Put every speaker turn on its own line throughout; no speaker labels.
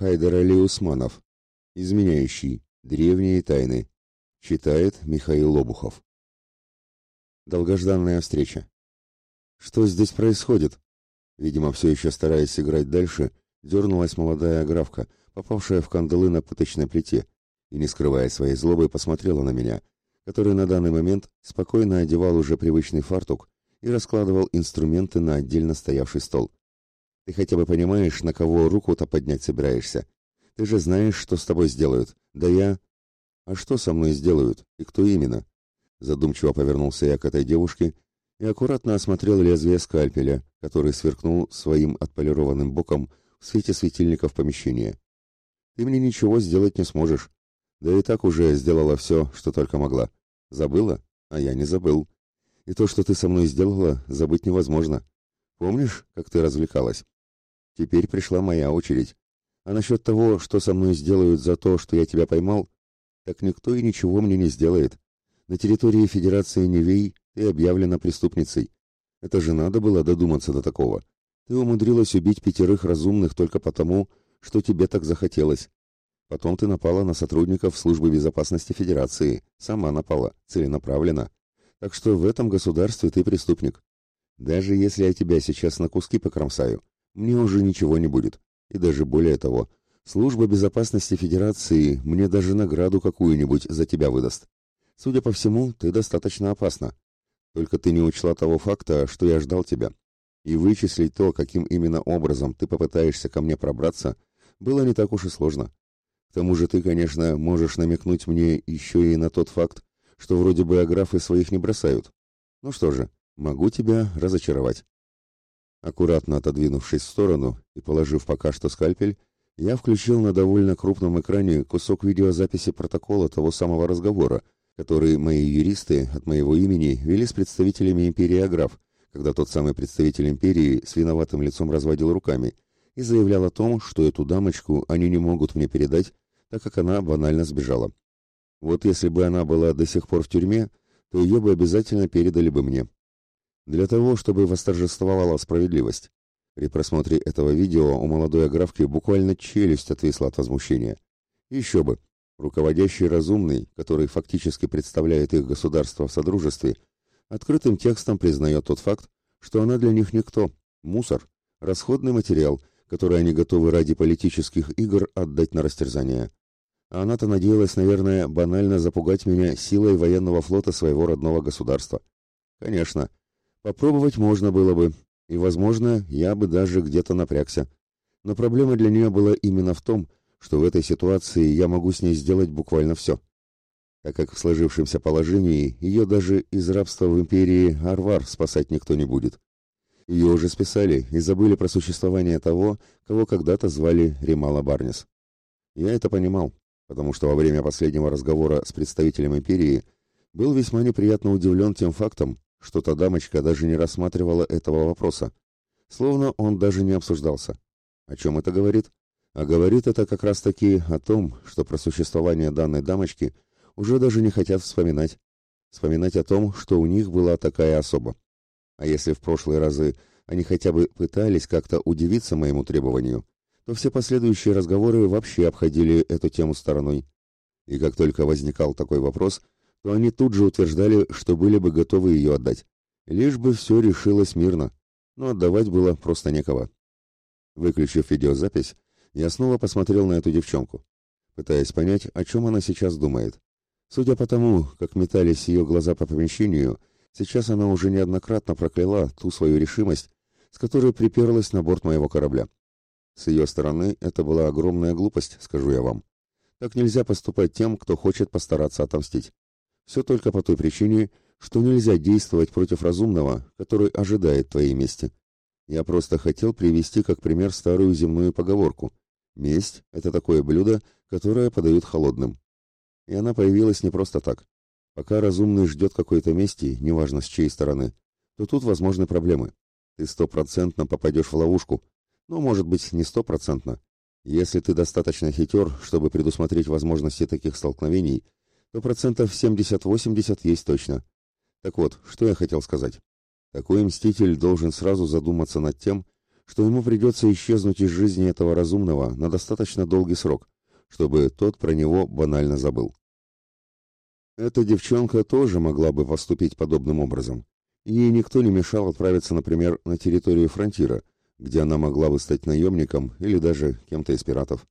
Хайдар Али Усманов. Изменяющий. Древние тайны. Читает Михаил Лобухов. Долгожданная встреча. Что здесь происходит? Видимо, все еще стараясь играть дальше, дернулась молодая графка, попавшая в кандалы на пыточной плите, и, не скрывая своей злобы, посмотрела на меня, который на данный момент спокойно одевал уже привычный фартук и раскладывал инструменты на отдельно стоявший стол. Ты хотя бы понимаешь, на кого руку-то поднять собираешься? Ты же знаешь, что с тобой сделают. Да я... А что со мной сделают? И кто именно? Задумчиво повернулся я к этой девушке и аккуратно осмотрел лезвие скальпеля, который сверкнул своим отполированным боком в свете светильников помещения. Ты мне ничего сделать не сможешь. Да и так уже сделала все, что только могла. Забыла? А я не забыл. И то, что ты со мной сделала, забыть невозможно. Помнишь, как ты развлекалась? Теперь пришла моя очередь. А насчет того, что со мной сделают за то, что я тебя поймал, так никто и ничего мне не сделает. На территории Федерации Невей ты объявлена преступницей. Это же надо было додуматься до такого. Ты умудрилась убить пятерых разумных только потому, что тебе так захотелось. Потом ты напала на сотрудников службы безопасности Федерации. Сама напала, целенаправленно. Так что в этом государстве ты преступник. Даже если я тебя сейчас на куски покромсаю, мне уже ничего не будет. И даже более того, служба безопасности Федерации мне даже награду какую-нибудь за тебя выдаст. Судя по всему, ты достаточно опасна. Только ты не учла того факта, что я ждал тебя. И вычислить то, каким именно образом ты попытаешься ко мне пробраться, было не так уж и сложно. К тому же ты, конечно, можешь намекнуть мне еще и на тот факт, что вроде бы аграфы своих не бросают. Ну что же, могу тебя разочаровать. Аккуратно отодвинувшись в сторону и положив пока что скальпель, я включил на довольно крупном экране кусок видеозаписи протокола того самого разговора, который мои юристы от моего имени вели с представителями империи Аграф, когда тот самый представитель империи с виноватым лицом разводил руками и заявлял о том, что эту дамочку они не могут мне передать, так как она банально сбежала. Вот если бы она была до сих пор в тюрьме, то ее бы обязательно передали бы мне для того, чтобы восторжествовала справедливость. При просмотре этого видео у молодой аграфки буквально челюсть отвисла от возмущения. Еще бы, руководящий разумный, который фактически представляет их государство в содружестве, открытым текстом признает тот факт, что она для них никто, мусор, расходный материал, который они готовы ради политических игр отдать на растерзание. А она-то надеялась, наверное, банально запугать меня силой военного флота своего родного государства. Конечно, Попробовать можно было бы, и, возможно, я бы даже где-то напрягся. Но проблема для нее была именно в том, что в этой ситуации я могу с ней сделать буквально все. Так как в сложившемся положении ее даже из рабства в империи Арвар спасать никто не будет. Ее уже списали и забыли про существование того, кого когда-то звали Римала Барнис. Я это понимал, потому что во время последнего разговора с представителем империи был весьма неприятно удивлен тем фактом, что та дамочка даже не рассматривала этого вопроса, словно он даже не обсуждался. О чем это говорит? А говорит это как раз-таки о том, что про существование данной дамочки уже даже не хотят вспоминать. Вспоминать о том, что у них была такая особа. А если в прошлые разы они хотя бы пытались как-то удивиться моему требованию, то все последующие разговоры вообще обходили эту тему стороной. И как только возникал такой вопрос, то они тут же утверждали, что были бы готовы ее отдать. Лишь бы все решилось мирно, но отдавать было просто некого. Выключив видеозапись, я снова посмотрел на эту девчонку, пытаясь понять, о чем она сейчас думает. Судя по тому, как метались ее глаза по помещению, сейчас она уже неоднократно прокляла ту свою решимость, с которой приперлась на борт моего корабля. С ее стороны это была огромная глупость, скажу я вам. Так нельзя поступать тем, кто хочет постараться отомстить. Все только по той причине, что нельзя действовать против разумного, который ожидает твоей мести. Я просто хотел привести как пример старую земную поговорку. Месть – это такое блюдо, которое подают холодным. И она появилась не просто так. Пока разумный ждет какой-то мести, неважно с чьей стороны, то тут возможны проблемы. Ты стопроцентно попадешь в ловушку. Ну, может быть, не стопроцентно. Если ты достаточно хитер, чтобы предусмотреть возможности таких столкновений – то процентов 70-80 есть точно. Так вот, что я хотел сказать. Такой мститель должен сразу задуматься над тем, что ему придется исчезнуть из жизни этого разумного на достаточно долгий срок, чтобы тот про него банально забыл. Эта девчонка тоже могла бы поступить подобным образом. Ей никто не мешал отправиться, например, на территорию фронтира, где она могла бы стать наемником или даже кем-то из пиратов.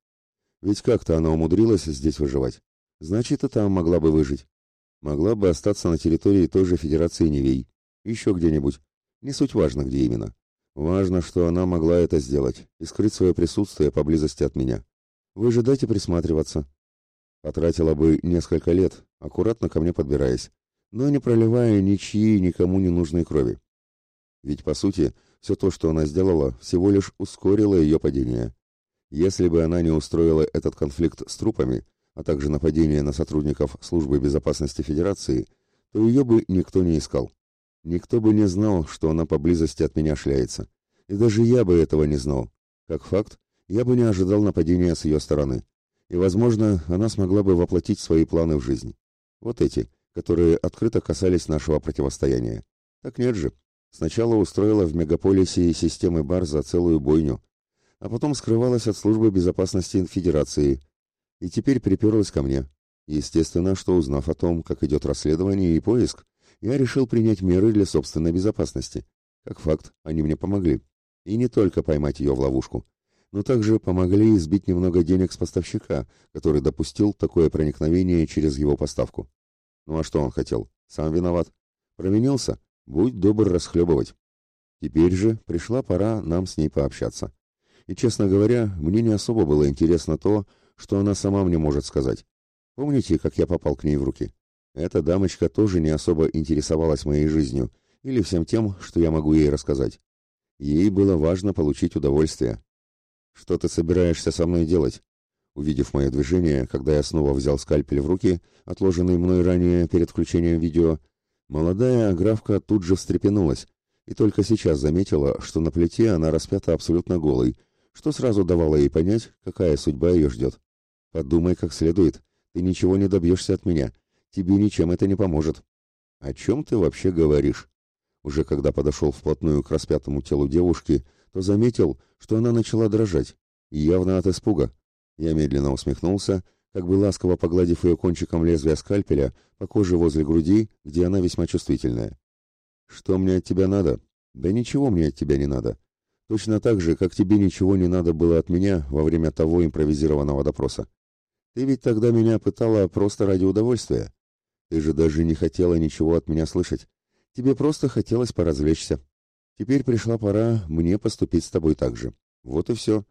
Ведь как-то она умудрилась здесь выживать. Значит, и там могла бы выжить. Могла бы остаться на территории той же Федерации Невей. Еще где-нибудь. Не суть важно, где именно. Важно, что она могла это сделать и скрыть свое присутствие поблизости от меня. Выжидать и присматриваться. Потратила бы несколько лет, аккуратно ко мне подбираясь, но не проливая ничьи никому не нужной крови. Ведь, по сути, все то, что она сделала, всего лишь ускорило ее падение. Если бы она не устроила этот конфликт с трупами, а также нападение на сотрудников Службы безопасности Федерации, то ее бы никто не искал. Никто бы не знал, что она поблизости от меня шляется. И даже я бы этого не знал. Как факт, я бы не ожидал нападения с ее стороны. И, возможно, она смогла бы воплотить свои планы в жизнь. Вот эти, которые открыто касались нашего противостояния. Так нет же. Сначала устроила в мегаполисе системы Барза целую бойню, а потом скрывалась от службы безопасности Федерации, и теперь приперлась ко мне. Естественно, что узнав о том, как идет расследование и поиск, я решил принять меры для собственной безопасности. Как факт, они мне помогли. И не только поймать ее в ловушку, но также помогли избить немного денег с поставщика, который допустил такое проникновение через его поставку. Ну а что он хотел? Сам виноват. Провинился? Будь добр расхлебывать. Теперь же пришла пора нам с ней пообщаться. И, честно говоря, мне не особо было интересно то, что она сама мне может сказать. Помните, как я попал к ней в руки? Эта дамочка тоже не особо интересовалась моей жизнью или всем тем, что я могу ей рассказать. Ей было важно получить удовольствие. Что ты собираешься со мной делать? Увидев мое движение, когда я снова взял скальпель в руки, отложенный мной ранее перед включением видео, молодая аграфка тут же встрепенулась и только сейчас заметила, что на плите она распята абсолютно голой, что сразу давало ей понять, какая судьба ее ждет. Подумай как следует. Ты ничего не добьешься от меня. Тебе ничем это не поможет. О чем ты вообще говоришь? Уже когда подошел вплотную к распятому телу девушки, то заметил, что она начала дрожать, явно от испуга. Я медленно усмехнулся, как бы ласково погладив ее кончиком лезвия скальпеля по коже возле груди, где она весьма чувствительная. «Что мне от тебя надо?» «Да ничего мне от тебя не надо. Точно так же, как тебе ничего не надо было от меня во время того импровизированного допроса. Ты ведь тогда меня пытала просто ради удовольствия. Ты же даже не хотела ничего от меня слышать. Тебе просто хотелось поразвлечься. Теперь пришла пора мне поступить с тобой так же. Вот и все.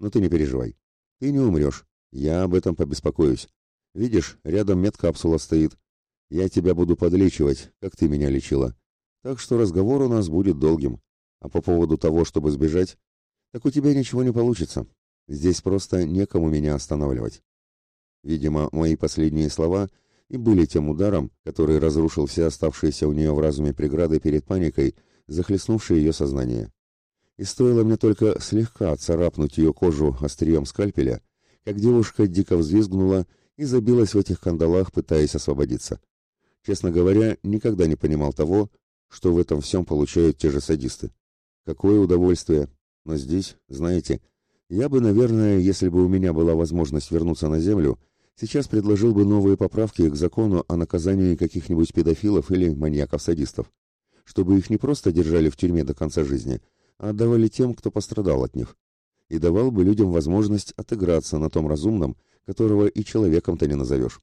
Но ты не переживай. Ты не умрешь. Я об этом побеспокоюсь. Видишь, рядом медкапсула стоит. Я тебя буду подлечивать, как ты меня лечила. Так что разговор у нас будет долгим. А по поводу того, чтобы сбежать, так у тебя ничего не получится. Здесь просто некому меня останавливать. Видимо, мои последние слова и были тем ударом, который разрушил все оставшиеся у нее в разуме преграды перед паникой, захлестнувшей ее сознание. И стоило мне только слегка царапнуть ее кожу острием скальпеля, как девушка дико взвизгнула и забилась в этих кандалах, пытаясь освободиться. Честно говоря, никогда не понимал того, что в этом всем получают те же садисты. Какое удовольствие! Но здесь, знаете, я бы, наверное, если бы у меня была возможность вернуться на Землю, сейчас предложил бы новые поправки к закону о наказании каких-нибудь педофилов или маньяков-садистов, чтобы их не просто держали в тюрьме до конца жизни, а отдавали тем, кто пострадал от них, и давал бы людям возможность отыграться на том разумном, которого и человеком-то не назовешь.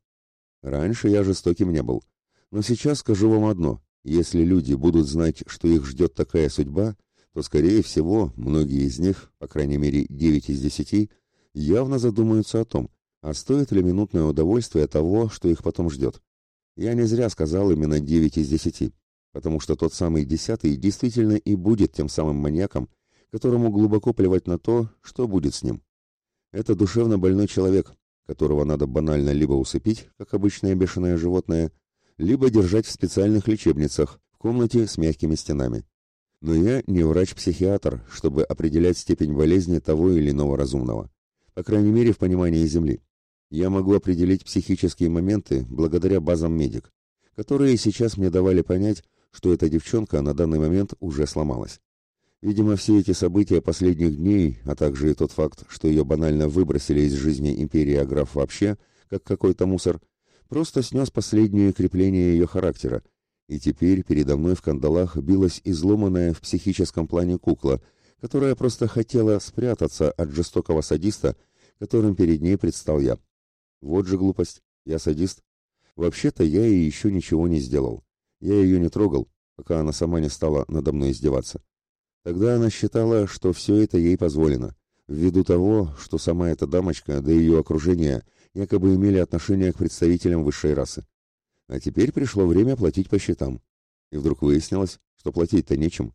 Раньше я жестоким не был, но сейчас скажу вам одно, если люди будут знать, что их ждет такая судьба, то, скорее всего, многие из них, по крайней мере 9 из 10, явно задумаются о том, а стоит ли минутное удовольствие того, что их потом ждет? Я не зря сказал именно 9 из 10, потому что тот самый десятый действительно и будет тем самым маньяком, которому глубоко плевать на то, что будет с ним. Это душевно больной человек, которого надо банально либо усыпить, как обычное бешеное животное, либо держать в специальных лечебницах, в комнате с мягкими стенами. Но я не врач-психиатр, чтобы определять степень болезни того или иного разумного. По крайней мере, в понимании Земли. Я могу определить психические моменты благодаря базам медик, которые сейчас мне давали понять, что эта девчонка на данный момент уже сломалась. Видимо, все эти события последних дней, а также и тот факт, что ее банально выбросили из жизни империи Аграф вообще, как какой-то мусор, просто снес последнее крепление ее характера, и теперь передо мной в кандалах билась изломанная в психическом плане кукла, которая просто хотела спрятаться от жестокого садиста, которым перед ней предстал я. Вот же глупость, я садист. Вообще-то я ей еще ничего не сделал. Я ее не трогал, пока она сама не стала надо мной издеваться. Тогда она считала, что все это ей позволено, ввиду того, что сама эта дамочка, да и ее окружение, якобы имели отношение к представителям высшей расы. А теперь пришло время платить по счетам. И вдруг выяснилось, что платить-то нечем.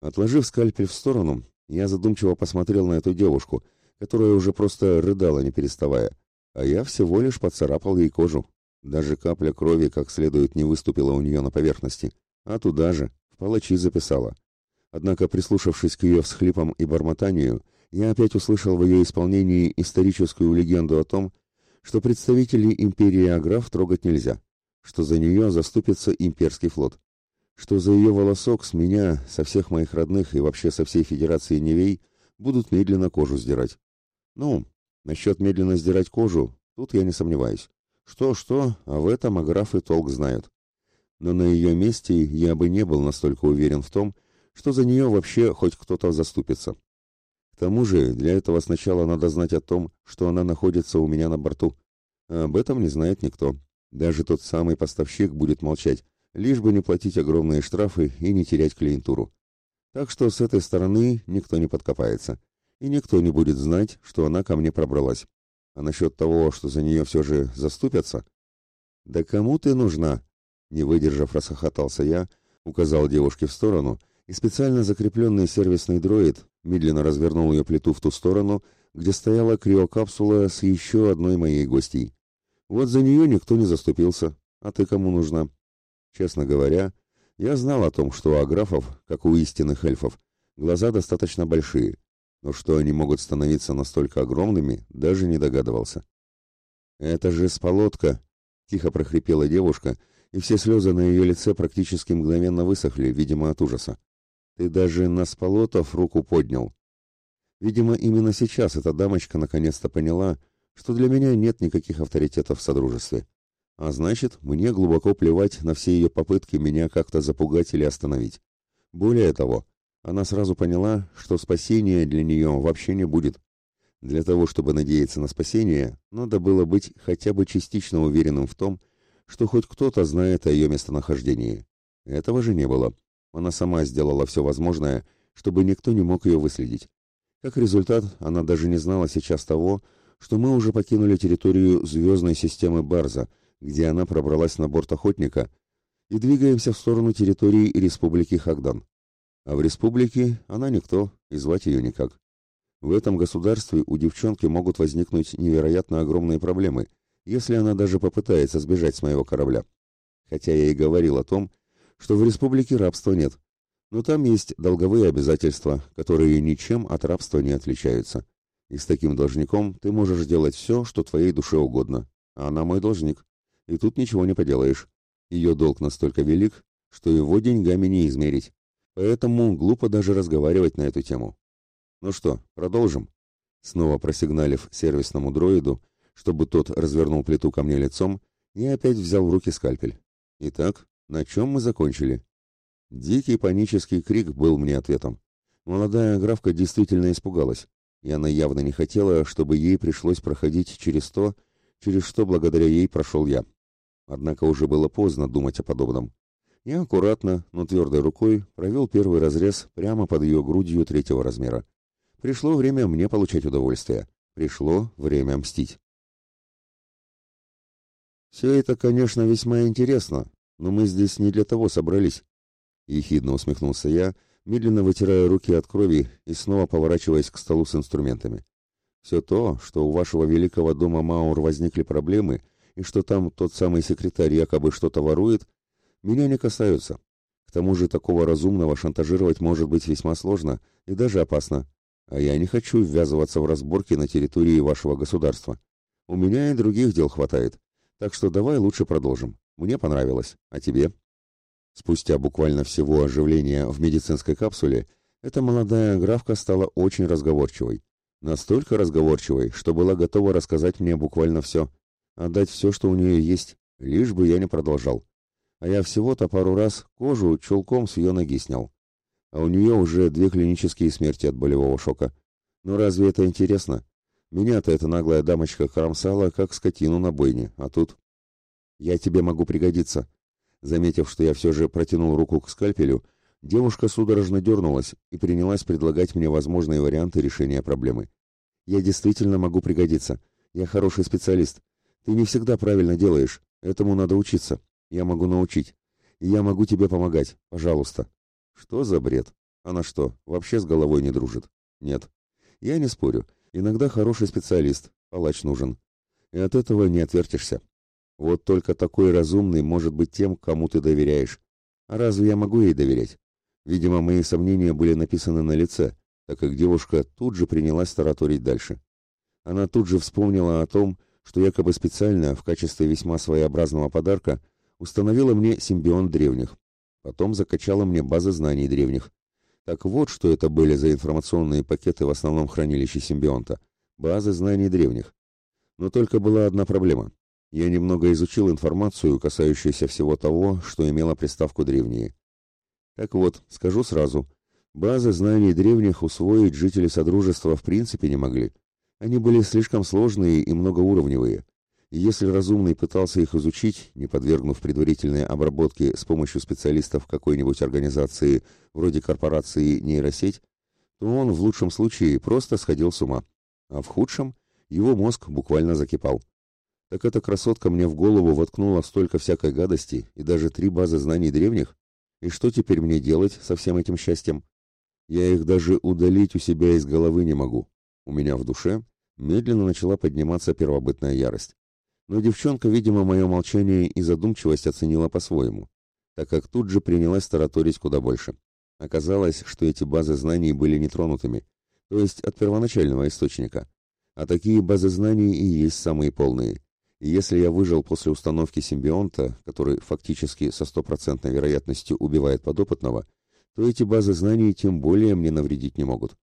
Отложив скальпель в сторону, я задумчиво посмотрел на эту девушку, которая уже просто рыдала, не переставая, а я всего лишь поцарапал ей кожу. Даже капля крови как следует не выступила у нее на поверхности, а туда же, в палачи записала. Однако, прислушавшись к ее всхлипам и бормотанию, я опять услышал в ее исполнении историческую легенду о том, что представителей империи Аграф трогать нельзя, что за нее заступится имперский флот, что за ее волосок с меня, со всех моих родных и вообще со всей Федерации Невей будут медленно кожу сдирать. Ну, насчет медленно сдирать кожу, тут я не сомневаюсь. Что-что, а в этом Аграфы толк знают. Но на ее месте я бы не был настолько уверен в том, что за нее вообще хоть кто-то заступится. К тому же, для этого сначала надо знать о том, что она находится у меня на борту. А об этом не знает никто. Даже тот самый поставщик будет молчать, лишь бы не платить огромные штрафы и не терять клиентуру. Так что с этой стороны никто не подкопается, и никто не будет знать, что она ко мне пробралась. А насчет того, что за нее все же заступятся... «Да кому ты нужна?» Не выдержав, расхохотался я, указал девушке в сторону — и специально закрепленный сервисный дроид медленно развернул ее плиту в ту сторону, где стояла криокапсула с еще одной моей гостьей. Вот за нее никто не заступился, а ты кому нужна? Честно говоря, я знал о том, что у аграфов, как у истинных эльфов, глаза достаточно большие, но что они могут становиться настолько огромными, даже не догадывался. «Это же сполотка!» — тихо прохрипела девушка, и все слезы на ее лице практически мгновенно высохли, видимо, от ужаса. Ты даже на сполотов руку поднял. Видимо, именно сейчас эта дамочка наконец-то поняла, что для меня нет никаких авторитетов в содружестве. А значит, мне глубоко плевать на все ее попытки меня как-то запугать или остановить. Более того, она сразу поняла, что спасения для нее вообще не будет. Для того, чтобы надеяться на спасение, надо было быть хотя бы частично уверенным в том, что хоть кто-то знает о ее местонахождении. Этого же не было. Она сама сделала все возможное, чтобы никто не мог ее выследить. Как результат, она даже не знала сейчас того, что мы уже покинули территорию звездной системы Барза, где она пробралась на борт охотника, и двигаемся в сторону территории Республики Хагдан. А в республике она никто, и звать ее никак. В этом государстве у девчонки могут возникнуть невероятно огромные проблемы, если она даже попытается сбежать с моего корабля. Хотя я и говорил о том, что в республике рабства нет, но там есть долговые обязательства, которые ничем от рабства не отличаются. И с таким должником ты можешь делать все, что твоей душе угодно. А она мой должник. И тут ничего не поделаешь. Ее долг настолько велик, что его деньгами не измерить. Поэтому глупо даже разговаривать на эту тему. Ну что, продолжим? Снова просигналив сервисному дроиду, чтобы тот развернул плиту ко мне лицом, я опять взял в руки скальпель. Итак, на чем мы закончили? Дикий панический крик был мне ответом. Молодая графка действительно испугалась, и она явно не хотела, чтобы ей пришлось проходить через то, через что благодаря ей прошел я. Однако уже было поздно думать о подобном. Я аккуратно, но твердой рукой провел первый разрез прямо под ее грудью третьего размера. Пришло время мне получать удовольствие. Пришло время мстить. Все это, конечно, весьма интересно, но мы здесь не для того собрались. Ехидно усмехнулся я, медленно вытирая руки от крови и снова поворачиваясь к столу с инструментами. Все то, что у вашего великого дома Маур возникли проблемы, и что там тот самый секретарь якобы что-то ворует, меня не касаются. К тому же такого разумного шантажировать может быть весьма сложно и даже опасно. А я не хочу ввязываться в разборки на территории вашего государства. У меня и других дел хватает. Так что давай лучше продолжим. Мне понравилось. А тебе? Спустя буквально всего оживления в медицинской капсуле, Эта молодая графка стала очень разговорчивой. Настолько разговорчивой, что была готова рассказать мне буквально все, отдать все, что у нее есть, лишь бы я не продолжал. А я всего-то пару раз кожу чулком с ее ноги снял. А у нее уже две клинические смерти от болевого шока. Но разве это интересно? Меня-то эта наглая дамочка кромсала, как скотину на бойне, а тут... Я тебе могу пригодиться. Заметив, что я все же протянул руку к скальпелю, девушка судорожно дернулась и принялась предлагать мне возможные варианты решения проблемы. Я действительно могу пригодиться. Я хороший специалист. Ты не всегда правильно делаешь. Этому надо учиться. Я могу научить. Я могу тебе помогать. Пожалуйста. Что за бред? Она что, вообще с головой не дружит? Нет. Я не спорю. Иногда хороший специалист, палач нужен. И от этого не отвертишься. Вот только такой разумный может быть тем, кому ты доверяешь. А разве я могу ей доверять? Видимо, мои сомнения были написаны на лице, так как девушка тут же принялась тараторить дальше. Она тут же вспомнила о том, что якобы специально, в качестве весьма своеобразного подарка, установила мне симбион древних. Потом закачала мне базы знаний древних. Так вот, что это были за информационные пакеты в основном хранилища симбионта. Базы знаний древних. Но только была одна проблема. Я немного изучил информацию, касающуюся всего того, что имело приставку «древние». Так вот, скажу сразу, базы знаний древних усвоить жители Содружества в принципе не могли. Они были слишком сложные и многоуровневые. Если разумный пытался их изучить, не подвергнув предварительной обработке с помощью специалистов какой-нибудь организации, вроде корпорации нейросеть, то он в лучшем случае просто сходил с ума, а в худшем его мозг буквально закипал. Так эта красотка мне в голову воткнула столько всякой гадости и даже три базы знаний древних. И что теперь мне делать со всем этим счастьем? Я их даже удалить у себя из головы не могу. У меня в душе медленно начала подниматься первобытная ярость. Но девчонка, видимо, мое молчание и задумчивость оценила по-своему, так как тут же принялась тараторить куда больше. Оказалось, что эти базы знаний были нетронутыми, то есть от первоначального источника. А такие базы знаний и есть самые полные. И если я выжил после установки симбионта, который фактически со стопроцентной вероятностью убивает подопытного, то эти базы знаний тем более мне навредить не могут.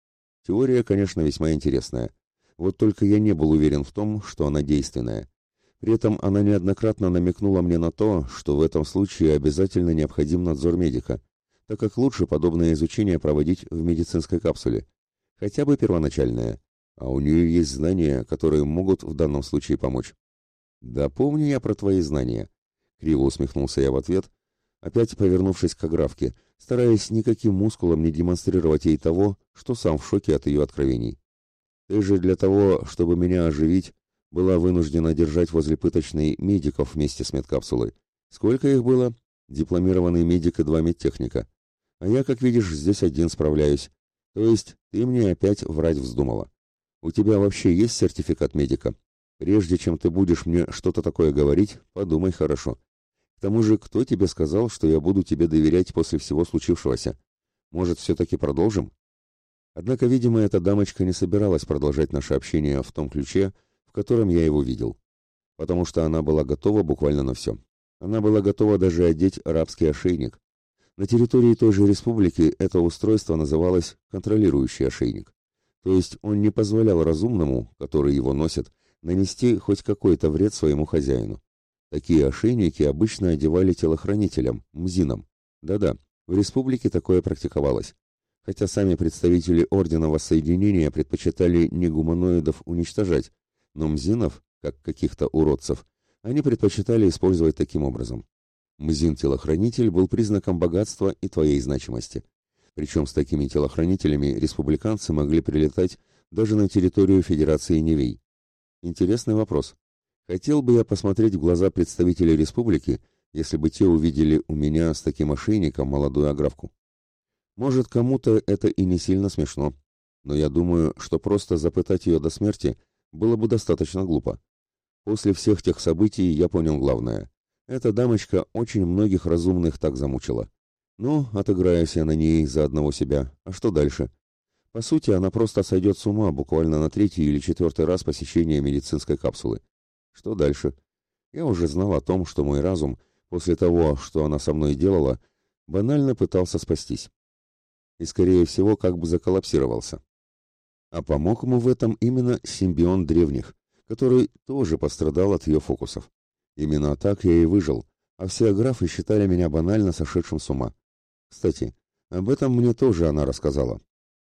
Теория, конечно, весьма интересная. Вот только я не был уверен в том, что она действенная. При этом она неоднократно намекнула мне на то, что в этом случае обязательно необходим надзор медика, так как лучше подобное изучение проводить в медицинской капсуле. Хотя бы первоначальное. А у нее есть знания, которые могут в данном случае помочь. «Да помню я про твои знания», — криво усмехнулся я в ответ, опять повернувшись к Аграфке, стараясь никаким мускулом не демонстрировать ей того, что сам в шоке от ее откровений. «Ты же для того, чтобы меня оживить, была вынуждена держать возле пыточной медиков вместе с медкапсулой. Сколько их было? Дипломированный медик и два медтехника. А я, как видишь, здесь один справляюсь. То есть ты мне опять врать вздумала. У тебя вообще есть сертификат медика?» Прежде чем ты будешь мне что-то такое говорить, подумай хорошо. К тому же, кто тебе сказал, что я буду тебе доверять после всего случившегося? Может, все-таки продолжим? Однако, видимо, эта дамочка не собиралась продолжать наше общение в том ключе, в котором я его видел. Потому что она была готова буквально на все. Она была готова даже одеть арабский ошейник. На территории той же республики это устройство называлось контролирующий ошейник. То есть он не позволял разумному, который его носит, нанести хоть какой-то вред своему хозяину. Такие ошейники обычно одевали телохранителям, мзинам. Да-да, в республике такое практиковалось. Хотя сами представители Ордена Воссоединения предпочитали не гуманоидов уничтожать, но мзинов, как каких-то уродцев, они предпочитали использовать таким образом. Мзин-телохранитель был признаком богатства и твоей значимости. Причем с такими телохранителями республиканцы могли прилетать даже на территорию Федерации Невей. Интересный вопрос. Хотел бы я посмотреть в глаза представителей республики, если бы те увидели у меня с таким ошейником молодую аграфку. Может, кому-то это и не сильно смешно, но я думаю, что просто запытать ее до смерти было бы достаточно глупо. После всех тех событий я понял главное. Эта дамочка очень многих разумных так замучила. Ну, отыграюсь я на ней за одного себя. А что дальше? По сути, она просто сойдет с ума буквально на третий или четвертый раз посещения медицинской капсулы. Что дальше? Я уже знал о том, что мой разум, после того, что она со мной делала, банально пытался спастись. и, скорее всего, как бы заколлапсировался. А помог ему в этом именно симбион древних, который тоже пострадал от ее фокусов. Именно так я и выжил, а все графы считали меня банально сошедшим с ума. Кстати, об этом мне тоже она рассказала.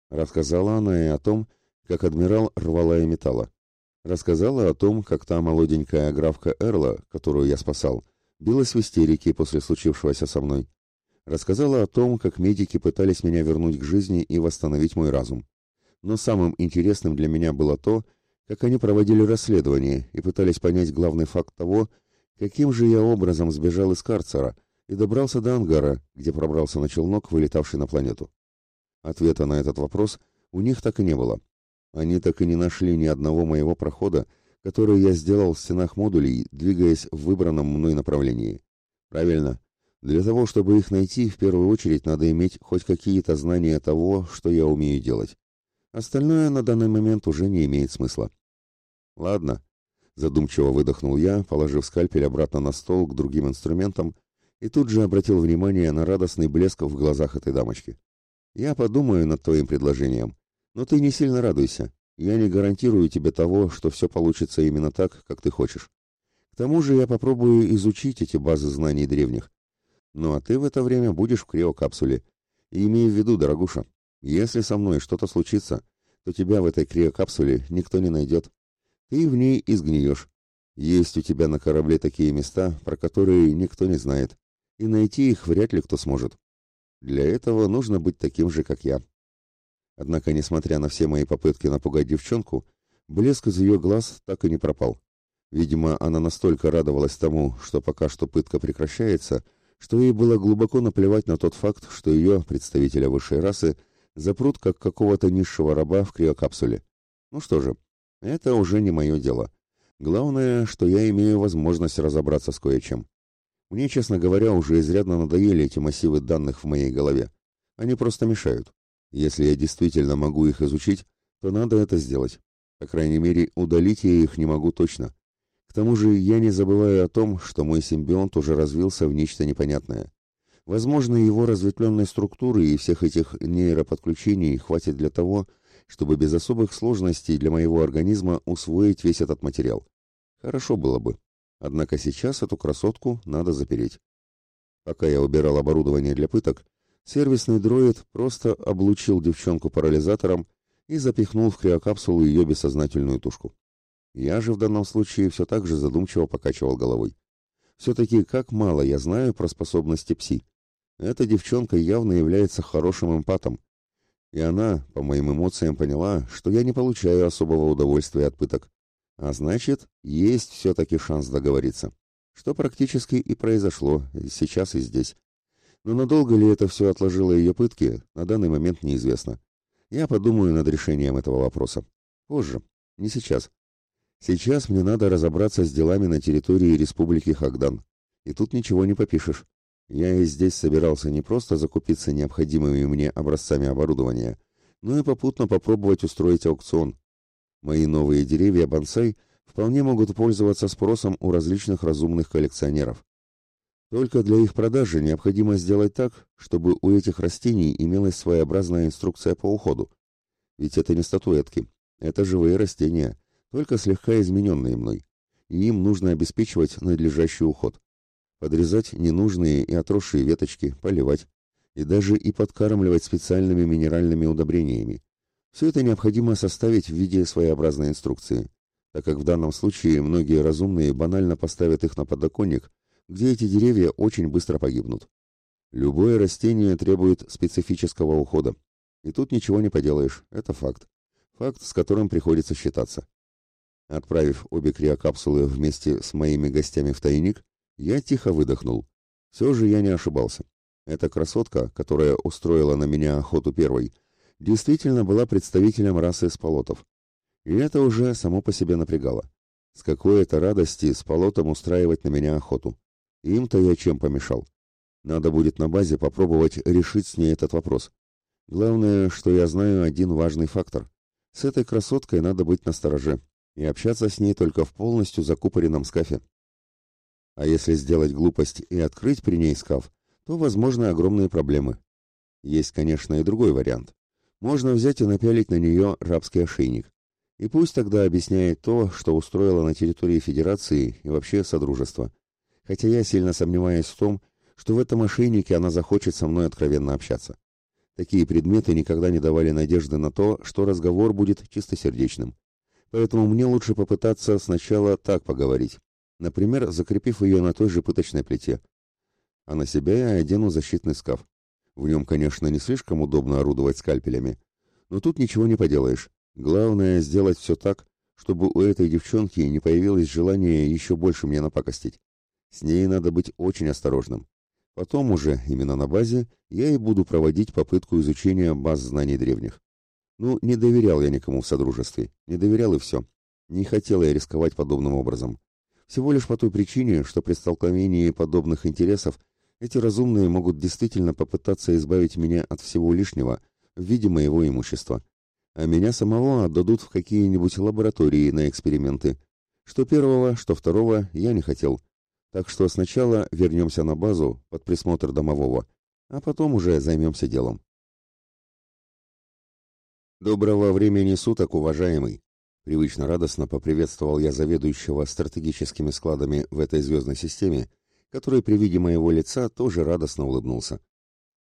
Рассказала она и о том, как адмирал рвала и металла. Рассказала о том, как та молоденькая графка Эрла, которую я спасал, билась в истерике после случившегося со мной. Рассказала о том, как медики пытались меня вернуть к жизни и восстановить мой разум. Но самым интересным для меня было то, как они проводили расследование и пытались понять главный факт того, каким же я образом сбежал из карцера и добрался до ангара, где пробрался на челнок, вылетавший на планету. Ответа на этот вопрос у них так и не было. Они так и не нашли ни одного моего прохода, который я сделал в стенах модулей, двигаясь в выбранном мной направлении. Правильно. Для того, чтобы их найти, в первую очередь надо иметь хоть какие-то знания того, что я умею делать. Остальное на данный момент уже не имеет смысла. Ладно, задумчиво выдохнул я, положив скальпель обратно на стол к другим инструментам и тут же обратил внимание на радостный блеск в глазах этой дамочки. Я подумаю над твоим предложением, но ты не сильно радуйся. Я не гарантирую тебе того, что все получится именно так, как ты хочешь. К тому же я попробую изучить эти базы знаний древних. Ну а ты в это время будешь в криокапсуле. И имей в виду, дорогуша, если со мной что-то случится, то тебя в этой криокапсуле никто не найдет. Ты в ней изгниешь. Есть у тебя на корабле такие места, про которые никто не знает, и найти их вряд ли кто сможет. Для этого нужно быть таким же, как я. Однако, несмотря на все мои попытки напугать девчонку, блеск из ее глаз так и не пропал. Видимо, она настолько радовалась тому, что пока что пытка прекращается, что ей было глубоко наплевать на тот факт, что ее, представителя высшей расы, запрут как какого-то низшего раба в криокапсуле. Ну что же, это уже не мое дело. Главное, что я имею возможность разобраться с кое-чем. Мне, честно говоря, уже изрядно надоели эти массивы данных в моей голове. Они просто мешают. Если я действительно могу их изучить, то надо это сделать. По крайней мере, удалить я их не могу точно. К тому же я не забываю о том, что мой симбионт уже развился в нечто непонятное. Возможно, его разветвленной структуры и всех этих нейроподключений хватит для того, чтобы без особых сложностей для моего организма усвоить весь этот материал. Хорошо было бы. Однако сейчас эту красотку надо запереть. Пока я убирал оборудование для пыток, сервисный дроид просто облучил девчонку парализатором и запихнул в криокапсулу ее бессознательную тушку. Я же в данном случае все так же задумчиво покачивал головой. Все-таки как мало я знаю про способности пси. Эта девчонка явно является хорошим эмпатом. И она, по моим эмоциям, поняла, что я не получаю особого удовольствия от пыток. А значит, есть все-таки шанс договориться. Что практически и произошло сейчас и здесь. Но надолго ли это все отложило ее пытки, на данный момент неизвестно. Я подумаю над решением этого вопроса. Позже, не сейчас. Сейчас мне надо разобраться с делами на территории Республики Хагдан. И тут ничего не попишешь. Я и здесь собирался не просто закупиться необходимыми мне образцами оборудования, но и попутно попробовать устроить аукцион. Мои новые деревья бонсай вполне могут пользоваться спросом у различных разумных коллекционеров. Только для их продажи необходимо сделать так, чтобы у этих растений имелась своеобразная инструкция по уходу. Ведь это не статуэтки, это живые растения, только слегка измененные мной, им нужно обеспечивать надлежащий уход подрезать ненужные и отросшие веточки, поливать, и даже и подкармливать специальными минеральными удобрениями. Все это необходимо составить в виде своеобразной инструкции, так как в данном случае многие разумные банально поставят их на подоконник, где эти деревья очень быстро погибнут. Любое растение требует специфического ухода, и тут ничего не поделаешь, это факт. Факт, с которым приходится считаться. Отправив обе криокапсулы вместе с моими гостями в тайник, я тихо выдохнул. Все же я не ошибался. Эта красотка, которая устроила на меня охоту первой, действительно была представителем расы сполотов. И это уже само по себе напрягало. С какой это радости с полотом устраивать на меня охоту. Им-то я чем помешал? Надо будет на базе попробовать решить с ней этот вопрос. Главное, что я знаю один важный фактор. С этой красоткой надо быть настороже и общаться с ней только в полностью закупоренном скафе. А если сделать глупость и открыть при ней скаф, то возможны огромные проблемы. Есть, конечно, и другой вариант. Можно взять и напялить на нее рабский ошейник. И пусть тогда объясняет то, что устроила на территории Федерации и вообще Содружества. Хотя я сильно сомневаюсь в том, что в этом ошейнике она захочет со мной откровенно общаться. Такие предметы никогда не давали надежды на то, что разговор будет чистосердечным. Поэтому мне лучше попытаться сначала так поговорить. Например, закрепив ее на той же пыточной плите. А на себя я одену защитный скаф. В нем, конечно, не слишком удобно орудовать скальпелями, но тут ничего не поделаешь. Главное сделать все так, чтобы у этой девчонки не появилось желание еще больше мне напакостить. С ней надо быть очень осторожным. Потом уже, именно на базе, я и буду проводить попытку изучения баз знаний древних. Ну, не доверял я никому в Содружестве, не доверял и все. Не хотел я рисковать подобным образом. Всего лишь по той причине, что при столкновении подобных интересов эти разумные могут действительно попытаться избавить меня от всего лишнего в виде моего имущества. А меня самого отдадут в какие-нибудь лаборатории на эксперименты. Что первого, что второго я не хотел. Так что сначала вернемся на базу под присмотр домового, а потом уже займемся делом. Доброго времени суток, уважаемый! Привычно радостно поприветствовал я заведующего стратегическими складами в этой звездной системе, который при виде моего лица тоже радостно улыбнулся.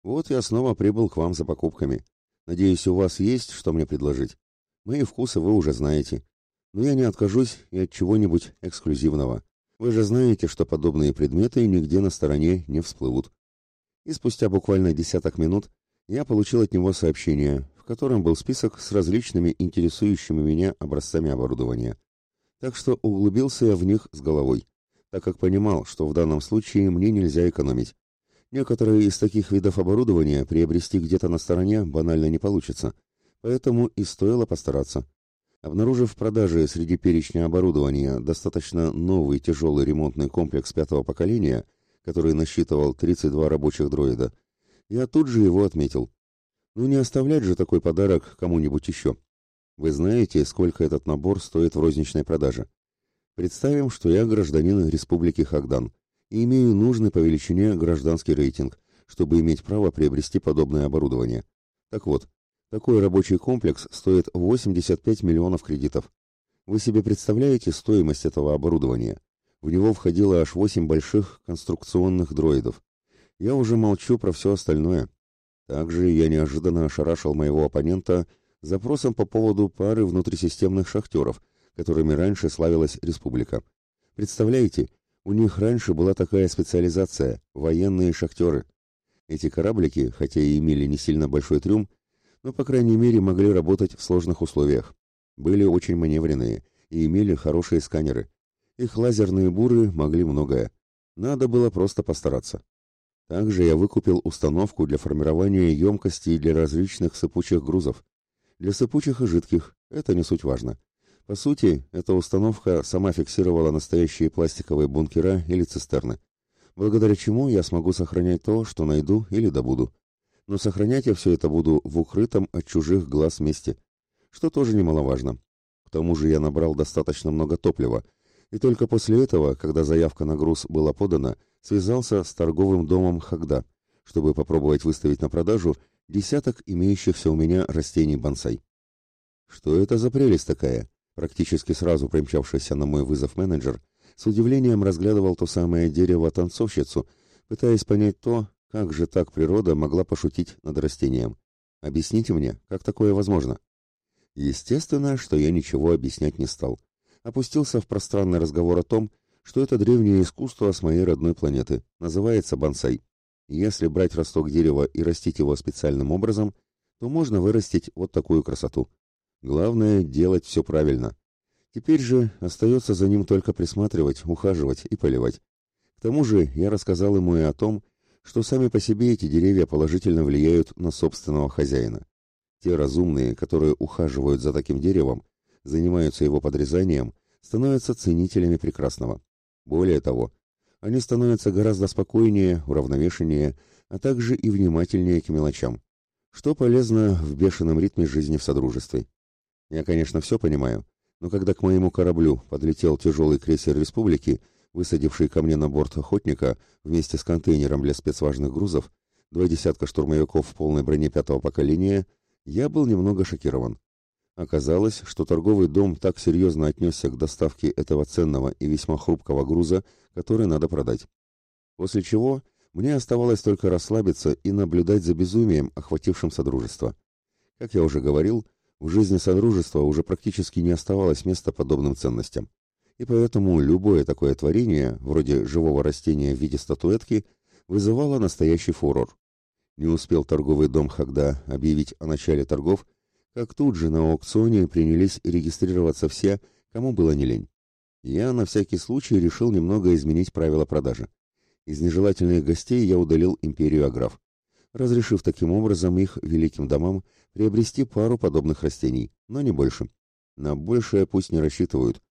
«Вот я снова прибыл к вам за покупками. Надеюсь, у вас есть, что мне предложить. Мои вкусы вы уже знаете. Но я не откажусь и от чего-нибудь эксклюзивного. Вы же знаете, что подобные предметы нигде на стороне не всплывут». И спустя буквально десяток минут я получил от него сообщение, котором был список с различными интересующими меня образцами оборудования. Так что углубился я в них с головой так как понимал, что в данном случае мне нельзя экономить. Некоторые из таких видов оборудования приобрести где-то на стороне банально не получится, поэтому и стоило постараться. Обнаружив в продаже среди перечня оборудования достаточно новый тяжелый ремонтный комплекс пятого поколения, который насчитывал 32 рабочих дроида, я тут же его отметил. Ну не оставлять же такой подарок кому-нибудь еще. Вы знаете, сколько этот набор стоит в розничной продаже? Представим, что я гражданин Республики Хагдан и имею нужный по величине гражданский рейтинг, чтобы иметь право приобрести подобное оборудование. Так вот, такой рабочий комплекс стоит 85 миллионов кредитов. Вы себе представляете стоимость этого оборудования? В него входило аж 8 больших конструкционных дроидов. Я уже молчу про все остальное. Также я неожиданно ошарашил моего оппонента запросом по поводу пары внутрисистемных шахтеров – которыми раньше славилась республика. Представляете, у них раньше была такая специализация – военные шахтеры. Эти кораблики, хотя и имели не сильно большой трюм, но, по крайней мере, могли работать в сложных условиях. Были очень маневренные и имели хорошие сканеры. Их лазерные буры могли многое. Надо было просто постараться. Также я выкупил установку для формирования емкостей для различных сыпучих грузов. Для сыпучих и жидких, это не суть важно. По сути, эта установка сама фиксировала настоящие пластиковые бункера или цистерны, благодаря чему я смогу сохранять то, что найду или добуду. Но сохранять я все это буду в укрытом от чужих глаз месте, что тоже немаловажно. К тому же я набрал достаточно много топлива, и только после этого, когда заявка на груз была подана, связался с торговым домом Хагда, чтобы попробовать выставить на продажу десяток имеющихся у меня растений бонсай. Что это за прелесть такая? Практически сразу примчавшийся на мой вызов менеджер с удивлением разглядывал то самое дерево-танцовщицу, пытаясь понять то, как же так природа могла пошутить над растением. Объясните мне, как такое возможно? Естественно, что я ничего объяснять не стал. Опустился в пространный разговор о том, что это древнее искусство с моей родной планеты, называется бонсай. Если брать росток дерева и растить его специальным образом, то можно вырастить вот такую красоту. Главное — делать все правильно. Теперь же остается за ним только присматривать, ухаживать и поливать. К тому же я рассказал ему и о том, что сами по себе эти деревья положительно влияют на собственного хозяина. Те разумные, которые ухаживают за таким деревом, занимаются его подрезанием, становятся ценителями прекрасного. Более того, они становятся гораздо спокойнее, уравновешеннее, а также и внимательнее к мелочам, что полезно в бешеном ритме жизни в содружестве. Я, конечно, все понимаю, но когда к моему кораблю подлетел тяжелый крейсер республики, высадивший ко мне на борт охотника вместе с контейнером для спецважных грузов, два десятка штурмовиков в полной броне пятого поколения, я был немного шокирован. Оказалось, что торговый дом так серьезно отнесся к доставке этого ценного и весьма хрупкого груза, который надо продать. После чего мне оставалось только расслабиться и наблюдать за безумием, охватившим Содружество. Как я уже говорил, в жизни Содружества уже практически не оставалось места подобным ценностям. И поэтому любое такое творение, вроде живого растения в виде статуэтки, вызывало настоящий фурор. Не успел торговый дом Хагда объявить о начале торгов, как тут же на аукционе принялись регистрироваться все, кому было не лень. Я на всякий случай решил немного изменить правила продажи. Из нежелательных гостей я удалил империю Аграф, разрешив таким образом их великим домам приобрести пару подобных растений, но не больше. На большее пусть не рассчитывают.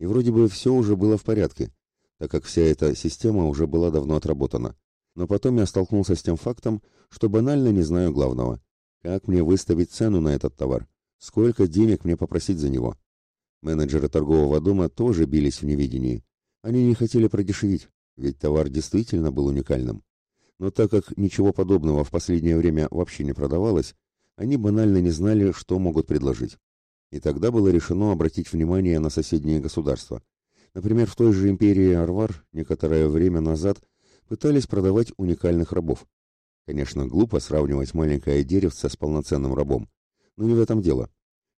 И вроде бы все уже было в порядке, так как вся эта система уже была давно отработана. Но потом я столкнулся с тем фактом, что банально не знаю главного. Как мне выставить цену на этот товар? Сколько денег мне попросить за него? Менеджеры торгового дома тоже бились в неведении. Они не хотели продешевить, ведь товар действительно был уникальным. Но так как ничего подобного в последнее время вообще не продавалось, они банально не знали, что могут предложить. И тогда было решено обратить внимание на соседние государства. Например, в той же империи Арвар некоторое время назад пытались продавать уникальных рабов. Конечно, глупо сравнивать маленькое деревце с полноценным рабом, но не в этом дело.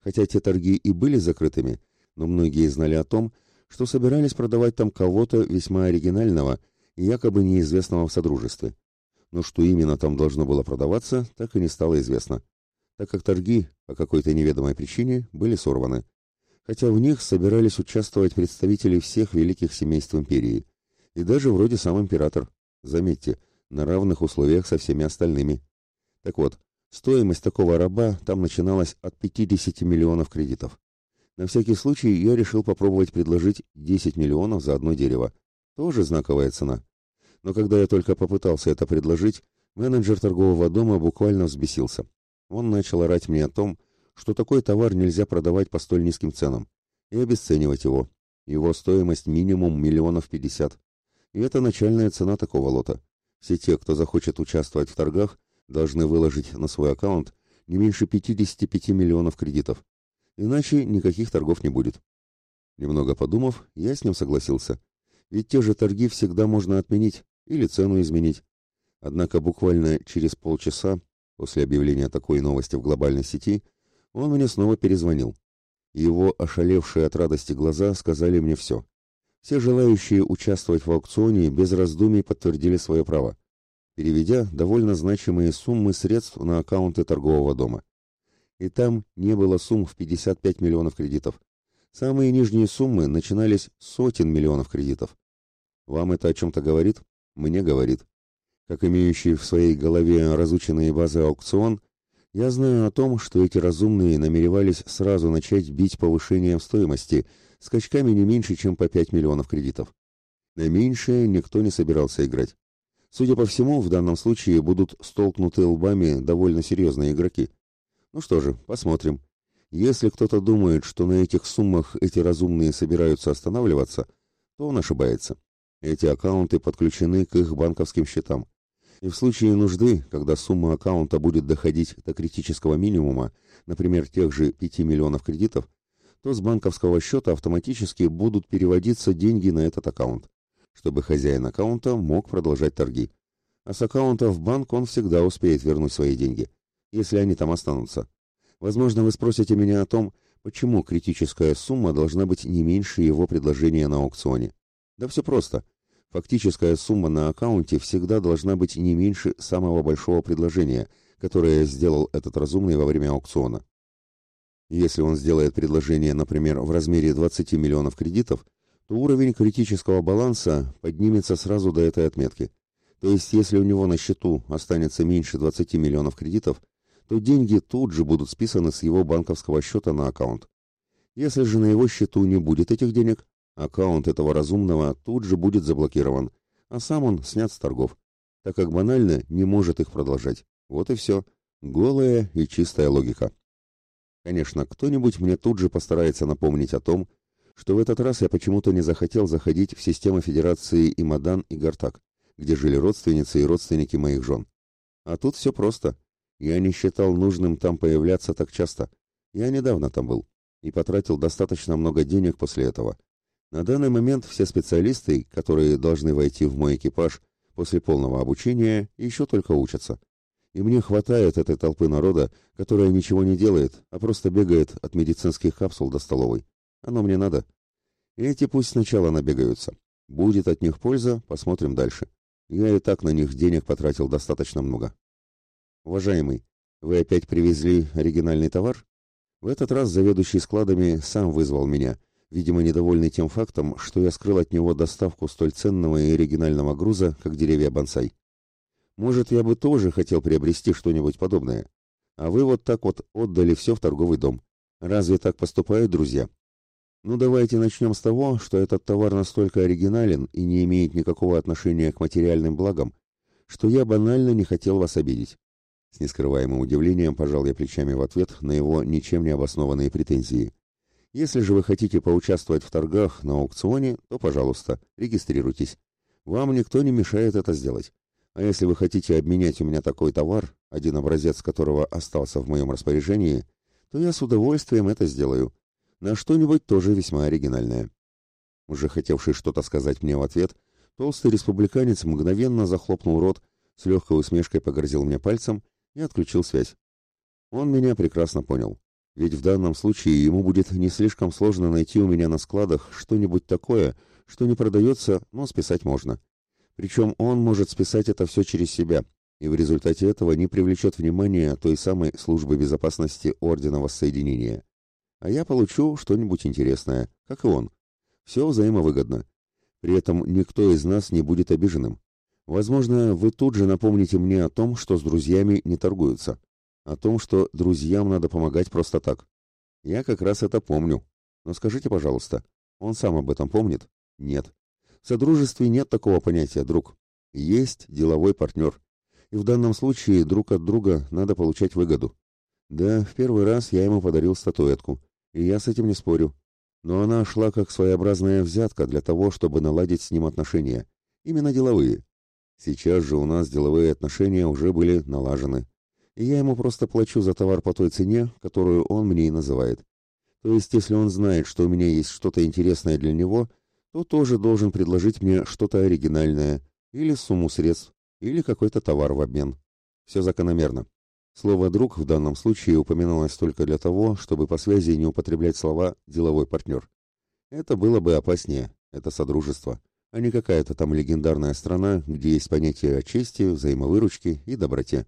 Хотя те торги и были закрытыми, но многие знали о том, что собирались продавать там кого-то весьма оригинального и якобы неизвестного в Содружестве. Но что именно там должно было продаваться, так и не стало известно, так как торги, по какой-то неведомой причине, были сорваны. Хотя в них собирались участвовать представители всех великих семейств империи, и даже вроде сам император, заметьте, на равных условиях со всеми остальными. Так вот, стоимость такого раба там начиналась от 50 миллионов кредитов. На всякий случай я решил попробовать предложить 10 миллионов за одно дерево. Тоже знаковая цена. Но когда я только попытался это предложить, менеджер торгового дома буквально взбесился. Он начал орать мне о том, что такой товар нельзя продавать по столь низким ценам, и обесценивать его. Его стоимость минимум миллионов пятьдесят. И это начальная цена такого лота. Все те, кто захочет участвовать в торгах, должны выложить на свой аккаунт не меньше 55 миллионов кредитов. Иначе никаких торгов не будет. Немного подумав, я с ним согласился. Ведь те же торги всегда можно отменить или цену изменить. Однако буквально через полчаса после объявления такой новости в глобальной сети он мне снова перезвонил. Его ошалевшие от радости глаза сказали мне все. Все желающие участвовать в аукционе без раздумий подтвердили свое право, переведя довольно значимые суммы средств на аккаунты торгового дома и там не было сумм в 55 миллионов кредитов. Самые нижние суммы начинались с сотен миллионов кредитов. Вам это о чем-то говорит? Мне говорит. Как имеющий в своей голове разученные базы аукцион, я знаю о том, что эти разумные намеревались сразу начать бить повышением стоимости, скачками не меньше, чем по 5 миллионов кредитов. На меньшее никто не собирался играть. Судя по всему, в данном случае будут столкнуты лбами довольно серьезные игроки. Ну что же, посмотрим. Если кто-то думает, что на этих суммах эти разумные собираются останавливаться, то он ошибается. Эти аккаунты подключены к их банковским счетам. И в случае нужды, когда сумма аккаунта будет доходить до критического минимума, например, тех же 5 миллионов кредитов, то с банковского счета автоматически будут переводиться деньги на этот аккаунт, чтобы хозяин аккаунта мог продолжать торги. А с аккаунта в банк он всегда успеет вернуть свои деньги – если они там останутся. Возможно, вы спросите меня о том, почему критическая сумма должна быть не меньше его предложения на аукционе. Да все просто. Фактическая сумма на аккаунте всегда должна быть не меньше самого большого предложения, которое сделал этот разумный во время аукциона. Если он сделает предложение, например, в размере 20 миллионов кредитов, то уровень критического баланса поднимется сразу до этой отметки. То есть, если у него на счету останется меньше 20 миллионов кредитов, то деньги тут же будут списаны с его банковского счета на аккаунт. Если же на его счету не будет этих денег, аккаунт этого разумного тут же будет заблокирован, а сам он снят с торгов, так как банально не может их продолжать. Вот и все. Голая и чистая логика. Конечно, кто-нибудь мне тут же постарается напомнить о том, что в этот раз я почему-то не захотел заходить в систему Федерации Имадан и Гартак, где жили родственницы и родственники моих жен. А тут все просто. Я не считал нужным там появляться так часто. Я недавно там был и потратил достаточно много денег после этого. На данный момент все специалисты, которые должны войти в мой экипаж после полного обучения, еще только учатся. И мне хватает этой толпы народа, которая ничего не делает, а просто бегает от медицинских капсул до столовой. Оно мне надо. Эти пусть сначала набегаются. Будет от них польза, посмотрим дальше. Я и так на них денег потратил достаточно много. Уважаемый, вы опять привезли оригинальный товар? В этот раз заведующий складами сам вызвал меня, видимо, недовольный тем фактом, что я скрыл от него доставку столь ценного и оригинального груза, как деревья бонсай. Может, я бы тоже хотел приобрести что-нибудь подобное. А вы вот так вот отдали все в торговый дом. Разве так поступают друзья? Ну, давайте начнем с того, что этот товар настолько оригинален и не имеет никакого отношения к материальным благам, что я банально не хотел вас обидеть. С нескрываемым удивлением пожал я плечами в ответ на его ничем не обоснованные претензии. Если же вы хотите поучаствовать в торгах на аукционе, то, пожалуйста, регистрируйтесь. Вам никто не мешает это сделать. А если вы хотите обменять у меня такой товар, один образец которого остался в моем распоряжении, то я с удовольствием это сделаю. На что-нибудь тоже весьма оригинальное. Уже хотевший что-то сказать мне в ответ, толстый республиканец мгновенно захлопнул рот, с легкой усмешкой погрозил мне пальцем и отключил связь. Он меня прекрасно понял. Ведь в данном случае ему будет не слишком сложно найти у меня на складах что-нибудь такое, что не продается, но списать можно. Причем он может списать это все через себя, и в результате этого не привлечет внимания той самой службы безопасности Ордена Воссоединения. А я получу что-нибудь интересное, как и он. Все взаимовыгодно. При этом никто из нас не будет обиженным. Возможно, вы тут же напомните мне о том, что с друзьями не торгуются. О том, что друзьям надо помогать просто так. Я как раз это помню. Но скажите, пожалуйста, он сам об этом помнит? Нет. В содружестве нет такого понятия «друг». Есть деловой партнер. И в данном случае друг от друга надо получать выгоду. Да, в первый раз я ему подарил статуэтку, и я с этим не спорю. Но она шла как своеобразная взятка для того, чтобы наладить с ним отношения. Именно деловые. Сейчас же у нас деловые отношения уже были налажены. И я ему просто плачу за товар по той цене, которую он мне и называет. То есть, если он знает, что у меня есть что-то интересное для него, то тоже должен предложить мне что-то оригинальное, или сумму средств, или какой-то товар в обмен. Все закономерно. Слово «друг» в данном случае упоминалось только для того, чтобы по связи не употреблять слова «деловой партнер». Это было бы опаснее, это содружество, а не какая-то там легендарная страна, где есть понятие о чести, взаимовыручке и доброте.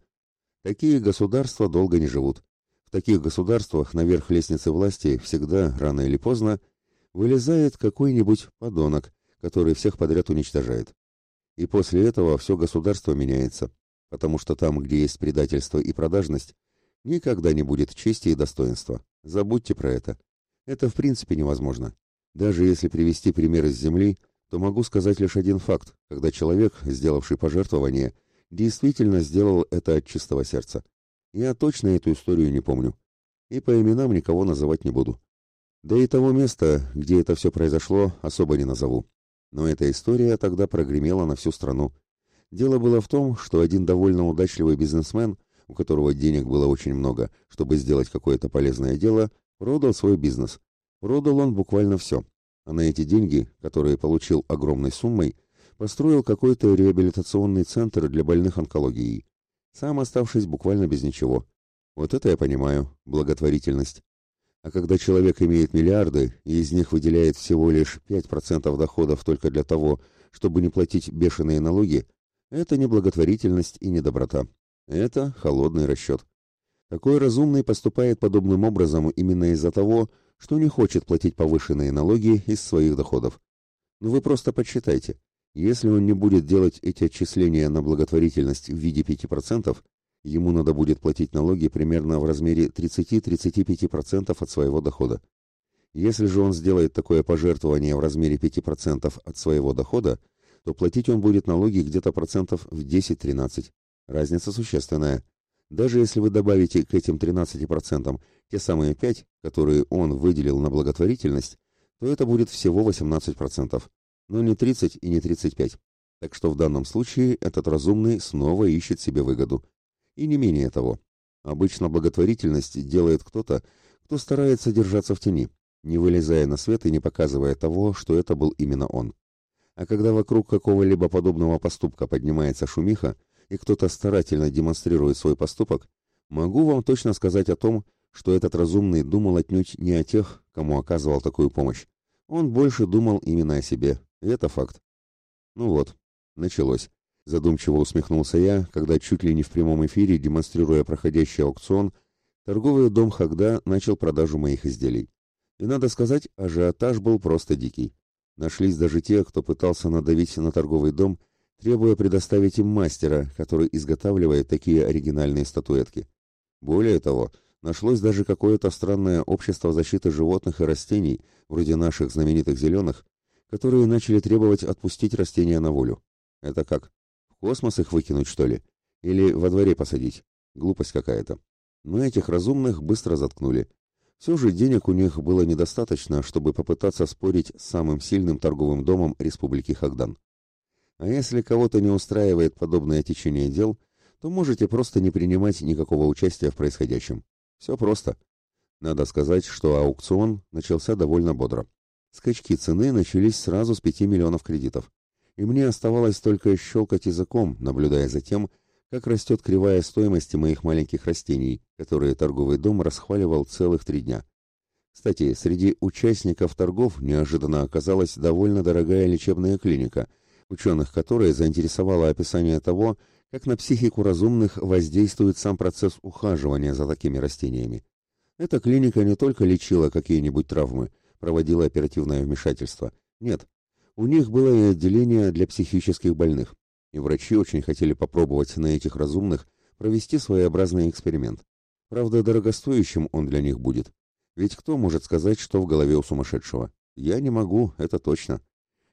Такие государства долго не живут. В таких государствах наверх лестницы власти всегда, рано или поздно, вылезает какой-нибудь подонок, который всех подряд уничтожает. И после этого все государство меняется, потому что там, где есть предательство и продажность, никогда не будет чести и достоинства. Забудьте про это. Это в принципе невозможно. Даже если привести пример из земли, то могу сказать лишь один факт, когда человек, сделавший пожертвование, действительно сделал это от чистого сердца. Я точно эту историю не помню. И по именам никого называть не буду. Да и того места, где это все произошло, особо не назову. Но эта история тогда прогремела на всю страну. Дело было в том, что один довольно удачливый бизнесмен, у которого денег было очень много, чтобы сделать какое-то полезное дело, продал свой бизнес. Продал он буквально все. А на эти деньги, которые получил огромной суммой, построил какой-то реабилитационный центр для больных онкологией, сам оставшись буквально без ничего. Вот это я понимаю, благотворительность. А когда человек имеет миллиарды, и из них выделяет всего лишь 5% доходов только для того, чтобы не платить бешеные налоги, это не благотворительность и не доброта. Это холодный расчет. Такой разумный поступает подобным образом именно из-за того, что не хочет платить повышенные налоги из своих доходов. Но ну, вы просто подсчитайте. Если он не будет делать эти отчисления на благотворительность в виде 5%, ему надо будет платить налоги примерно в размере 30-35% от своего дохода. Если же он сделает такое пожертвование в размере 5% от своего дохода, то платить он будет налоги где-то процентов в 10-13. Разница существенная. Даже если вы добавите к этим 13% те самые 5, которые он выделил на благотворительность, то это будет всего 18% но не 30 и не 35. Так что в данном случае этот разумный снова ищет себе выгоду. и не менее того. Обычно благотворительность делает кто-то, кто старается держаться в тени, не вылезая на свет и не показывая того, что это был именно он. А когда вокруг какого-либо подобного поступка поднимается шумиха, и кто-то старательно демонстрирует свой поступок, могу вам точно сказать о том, что этот разумный думал отнюдь не о тех, кому оказывал такую помощь. Он больше думал именно о себе, и это факт. Ну вот, началось. Задумчиво усмехнулся я, когда чуть ли не в прямом эфире, демонстрируя проходящий аукцион, торговый дом Хагда начал продажу моих изделий. И надо сказать, ажиотаж был просто дикий. Нашлись даже те, кто пытался надавить на торговый дом, требуя предоставить им мастера, который изготавливает такие оригинальные статуэтки. Более того, нашлось даже какое-то странное общество защиты животных и растений, вроде наших знаменитых зеленых, которые начали требовать отпустить растения на волю. Это как? космос их выкинуть, что ли? Или во дворе посадить? Глупость какая-то. Но этих разумных быстро заткнули. Все же денег у них было недостаточно, чтобы попытаться спорить с самым сильным торговым домом Республики Хагдан. А если кого-то не устраивает подобное течение дел, то можете просто не принимать никакого участия в происходящем. Все просто. Надо сказать, что аукцион начался довольно бодро. Скачки цены начались сразу с 5 миллионов кредитов и мне оставалось только щелкать языком, наблюдая за тем, как растет кривая стоимости моих маленьких растений, которые торговый дом расхваливал целых три дня. Кстати, среди участников торгов неожиданно оказалась довольно дорогая лечебная клиника, ученых которой заинтересовало описание того, как на психику разумных воздействует сам процесс ухаживания за такими растениями. Эта клиника не только лечила какие-нибудь травмы, проводила оперативное вмешательство. Нет, у них было и отделение для психических больных, и врачи очень хотели попробовать на этих разумных провести своеобразный эксперимент. Правда, дорогостоящим он для них будет. Ведь кто может сказать, что в голове у сумасшедшего? Я не могу, это точно.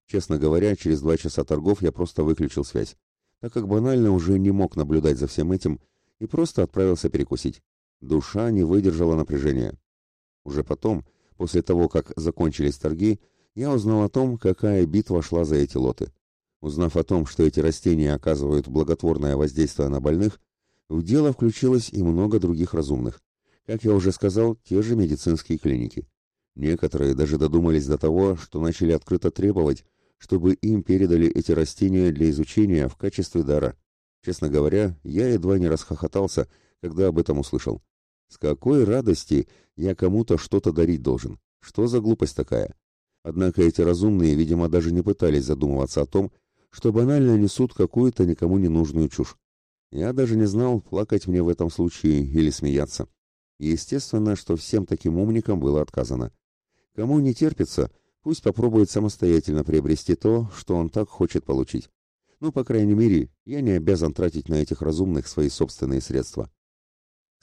Честно говоря, через два часа торгов я просто выключил связь, так как банально уже не мог наблюдать за всем этим и просто отправился перекусить. Душа не выдержала напряжения. Уже потом, после того, как закончились торги, я узнал о том, какая битва шла за эти лоты. Узнав о том, что эти растения оказывают благотворное воздействие на больных, в дело включилось и много других разумных. Как я уже сказал, те же медицинские клиники. Некоторые даже додумались до того, что начали открыто требовать, чтобы им передали эти растения для изучения в качестве дара. Честно говоря, я едва не расхохотался, когда об этом услышал. С какой радости я кому-то что-то дарить должен? Что за глупость такая? Однако эти разумные, видимо, даже не пытались задумываться о том, что банально несут какую-то никому не нужную чушь. Я даже не знал, плакать мне в этом случае или смеяться. естественно, что всем таким умникам было отказано. Кому не терпится, пусть попробует самостоятельно приобрести то, что он так хочет получить. Ну, по крайней мере, я не обязан тратить на этих разумных свои собственные средства.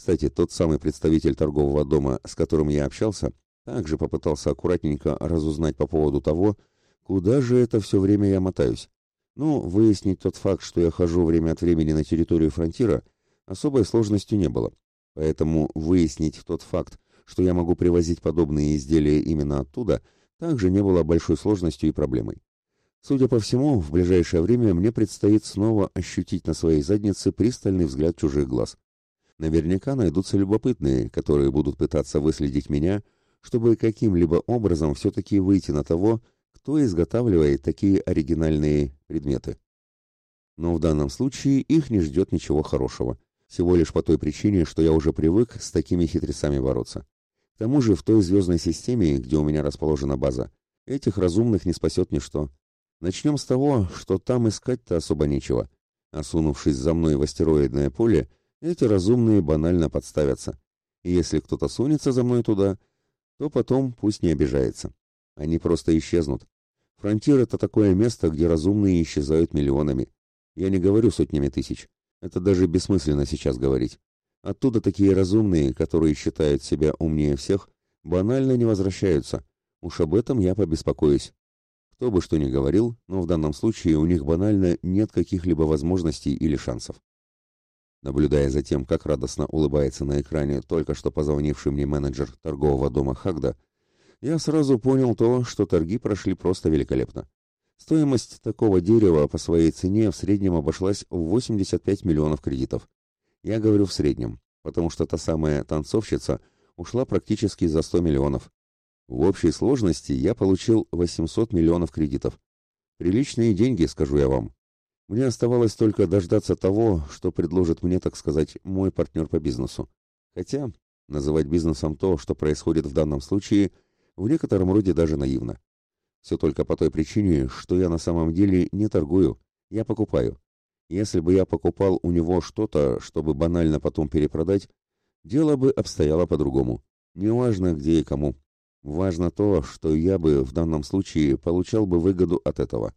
Кстати, тот самый представитель торгового дома, с которым я общался, также попытался аккуратненько разузнать по поводу того, куда же это все время я мотаюсь. Ну, выяснить тот факт, что я хожу время от времени на территорию фронтира, особой сложностью не было. Поэтому выяснить тот факт, что я могу привозить подобные изделия именно оттуда, также не было большой сложностью и проблемой. Судя по всему, в ближайшее время мне предстоит снова ощутить на своей заднице пристальный взгляд чужих глаз. Наверняка найдутся любопытные, которые будут пытаться выследить меня, чтобы каким-либо образом все-таки выйти на того, кто изготавливает такие оригинальные предметы. Но в данном случае их не ждет ничего хорошего, всего лишь по той причине, что я уже привык с такими хитрецами бороться. К тому же в той звездной системе, где у меня расположена база, этих разумных не спасет ничто. Начнем с того, что там искать-то особо нечего. Осунувшись за мной в астероидное поле, эти разумные банально подставятся. И если кто-то сунется за мной туда, то потом пусть не обижается. Они просто исчезнут. Фронтир — это такое место, где разумные исчезают миллионами. Я не говорю сотнями тысяч. Это даже бессмысленно сейчас говорить. Оттуда такие разумные, которые считают себя умнее всех, банально не возвращаются. Уж об этом я побеспокоюсь. Кто бы что ни говорил, но в данном случае у них банально нет каких-либо возможностей или шансов. Наблюдая за тем, как радостно улыбается на экране только что позвонивший мне менеджер торгового дома Хагда, я сразу понял то, что торги прошли просто великолепно. Стоимость такого дерева по своей цене в среднем обошлась в 85 миллионов кредитов. Я говорю в среднем, потому что та самая танцовщица ушла практически за 100 миллионов. В общей сложности я получил 800 миллионов кредитов. Приличные деньги, скажу я вам. Мне оставалось только дождаться того, что предложит мне, так сказать, мой партнер по бизнесу. Хотя называть бизнесом то, что происходит в данном случае, в некотором роде даже наивно. Все только по той причине, что я на самом деле не торгую, я покупаю. Если бы я покупал у него что-то, чтобы банально потом перепродать, дело бы обстояло по-другому. Неважно, где и кому. Важно то, что я бы в данном случае получал бы выгоду от этого.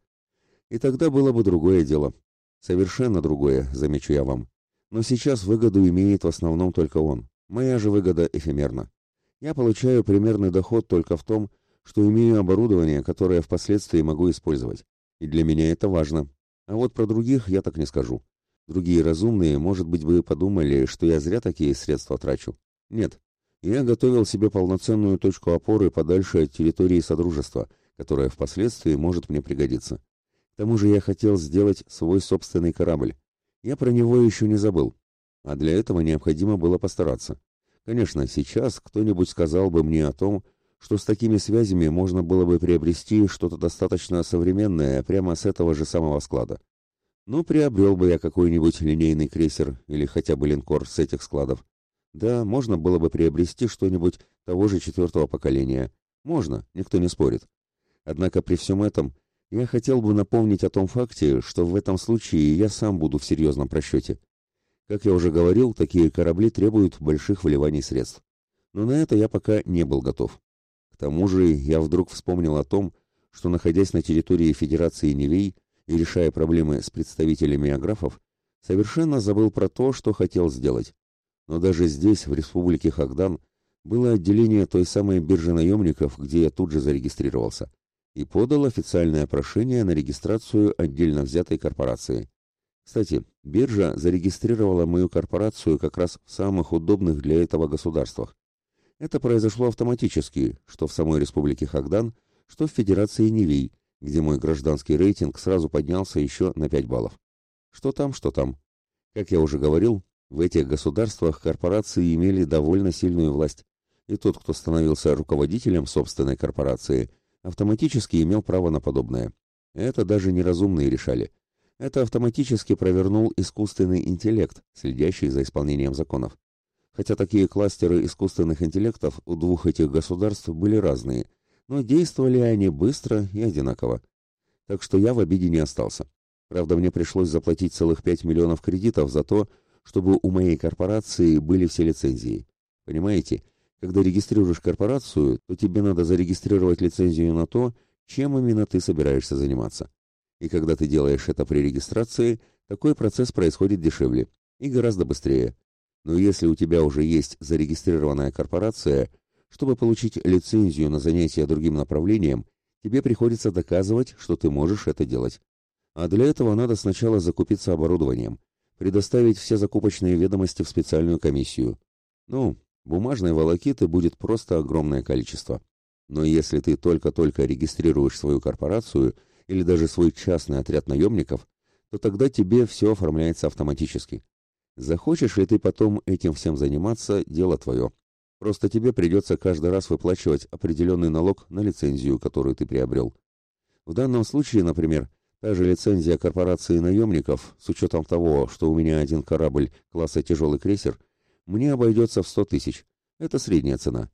И тогда было бы другое дело. Совершенно другое, замечу я вам. Но сейчас выгоду имеет в основном только он. Моя же выгода эфемерна. Я получаю примерный доход только в том, что имею оборудование, которое впоследствии могу использовать. И для меня это важно. А вот про других я так не скажу. Другие разумные, может быть, бы подумали, что я зря такие средства трачу. Нет, я готовил себе полноценную точку опоры подальше от территории Содружества, которая впоследствии может мне пригодиться. К тому же я хотел сделать свой собственный корабль. Я про него еще не забыл. А для этого необходимо было постараться. Конечно, сейчас кто-нибудь сказал бы мне о том, что с такими связями можно было бы приобрести что-то достаточно современное прямо с этого же самого склада. Ну, приобрел бы я какой-нибудь линейный крейсер или хотя бы линкор с этих складов. Да, можно было бы приобрести что-нибудь того же четвертого поколения. Можно, никто не спорит. Однако при всем этом я хотел бы напомнить о том факте, что в этом случае я сам буду в серьезном просчете. Как я уже говорил, такие корабли требуют больших вливаний средств. Но на это я пока не был готов. К тому же я вдруг вспомнил о том, что, находясь на территории Федерации Невей и решая проблемы с представителями аграфов, совершенно забыл про то, что хотел сделать. Но даже здесь, в республике Хагдан, было отделение той самой биржи наемников, где я тут же зарегистрировался, и подал официальное прошение на регистрацию отдельно взятой корпорации. Кстати, биржа зарегистрировала мою корпорацию как раз в самых удобных для этого государствах. Это произошло автоматически, что в самой республике Хагдан, что в Федерации Невей, где мой гражданский рейтинг сразу поднялся еще на 5 баллов. Что там, что там. Как я уже говорил, в этих государствах корпорации имели довольно сильную власть, и тот, кто становился руководителем собственной корпорации, автоматически имел право на подобное. Это даже неразумные решали. Это автоматически провернул искусственный интеллект, следящий за исполнением законов. Хотя такие кластеры искусственных интеллектов у двух этих государств были разные, но действовали они быстро и одинаково. Так что я в обиде не остался. Правда, мне пришлось заплатить целых 5 миллионов кредитов за то, чтобы у моей корпорации были все лицензии. Понимаете, когда регистрируешь корпорацию, то тебе надо зарегистрировать лицензию на то, чем именно ты собираешься заниматься. И когда ты делаешь это при регистрации, такой процесс происходит дешевле и гораздо быстрее. Но если у тебя уже есть зарегистрированная корпорация, чтобы получить лицензию на занятие другим направлением, тебе приходится доказывать, что ты можешь это делать. А для этого надо сначала закупиться оборудованием, предоставить все закупочные ведомости в специальную комиссию. Ну, бумажной волокиты будет просто огромное количество. Но если ты только-только регистрируешь свою корпорацию или даже свой частный отряд наемников, то тогда тебе все оформляется автоматически. Захочешь ли ты потом этим всем заниматься, дело твое. Просто тебе придется каждый раз выплачивать определенный налог на лицензию, которую ты приобрел. В данном случае, например, Та же лицензия корпорации наемников, с учетом того, что у меня один корабль класса тяжелый крейсер, мне обойдется в 100 тысяч. Это средняя цена.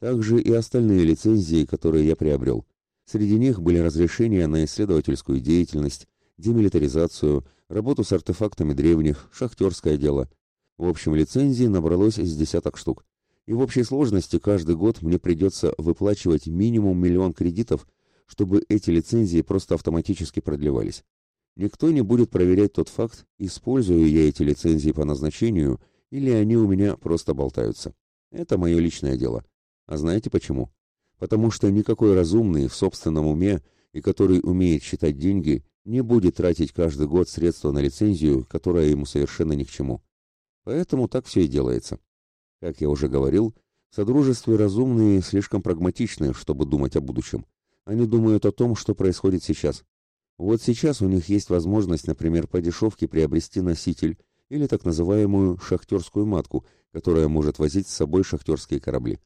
Также и остальные лицензии, которые я приобрел. Среди них были разрешения на исследовательскую деятельность, демилитаризацию, работу с артефактами древних, шахтерское дело. В общем, лицензий набралось из десяток штук. И в общей сложности каждый год мне придется выплачивать минимум миллион кредитов чтобы эти лицензии просто автоматически продлевались. Никто не будет проверять тот факт, использую я эти лицензии по назначению или они у меня просто болтаются. Это мое личное дело. А знаете почему? Потому что никакой разумный в собственном уме и который умеет считать деньги, не будет тратить каждый год средства на лицензию, которая ему совершенно ни к чему. Поэтому так все и делается. Как я уже говорил, в Содружестве разумные слишком прагматичны, чтобы думать о будущем. Они думают о том, что происходит сейчас. Вот сейчас у них есть возможность, например, по дешевке приобрести носитель или так называемую шахтерскую матку, которая может возить с собой шахтерские корабли.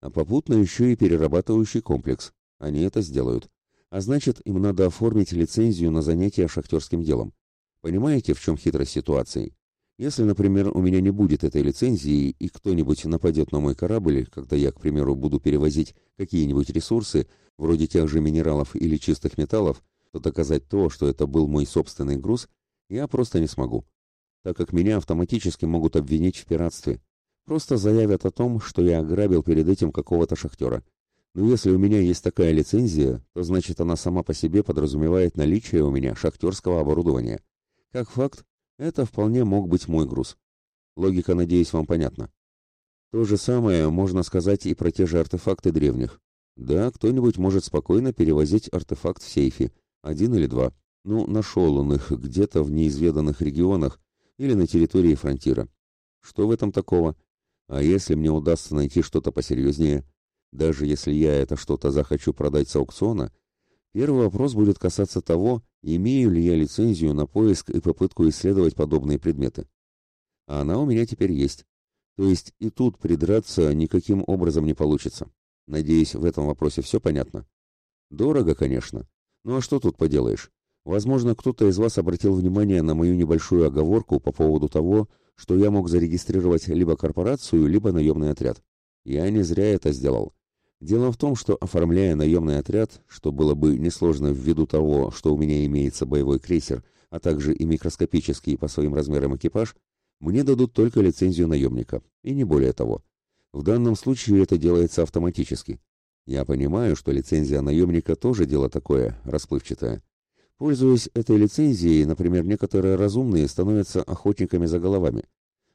А попутно еще и перерабатывающий комплекс. Они это сделают. А значит, им надо оформить лицензию на занятие шахтерским делом. Понимаете, в чем хитрость ситуации? Если, например, у меня не будет этой лицензии, и кто-нибудь нападет на мой корабль, когда я, к примеру, буду перевозить какие-нибудь ресурсы, вроде тех же минералов или чистых металлов, то доказать то, что это был мой собственный груз, я просто не смогу, так как меня автоматически могут обвинить в пиратстве. Просто заявят о том, что я ограбил перед этим какого-то шахтера. Но если у меня есть такая лицензия, то значит она сама по себе подразумевает наличие у меня шахтерского оборудования. Как факт, это вполне мог быть мой груз. Логика, надеюсь, вам понятна. То же самое можно сказать и про те же артефакты древних. Да, кто-нибудь может спокойно перевозить артефакт в сейфе, один или два. Ну, нашел он их где-то в неизведанных регионах или на территории фронтира. Что в этом такого? А если мне удастся найти что-то посерьезнее? Даже если я это что-то захочу продать с аукциона, первый вопрос будет касаться того, имею ли я лицензию на поиск и попытку исследовать подобные предметы. А она у меня теперь есть. То есть и тут придраться никаким образом не получится. Надеюсь, в этом вопросе все понятно. Дорого, конечно. Ну а что тут поделаешь? Возможно, кто-то из вас обратил внимание на мою небольшую оговорку по поводу того, что я мог зарегистрировать либо корпорацию, либо наемный отряд. Я не зря это сделал. Дело в том, что оформляя наемный отряд, что было бы несложно ввиду того, что у меня имеется боевой крейсер, а также и микроскопический по своим размерам экипаж, мне дадут только лицензию наемника, и не более того. В данном случае это делается автоматически. Я понимаю, что лицензия наемника тоже дело такое, расплывчатое. Пользуясь этой лицензией, например, некоторые разумные становятся охотниками за головами,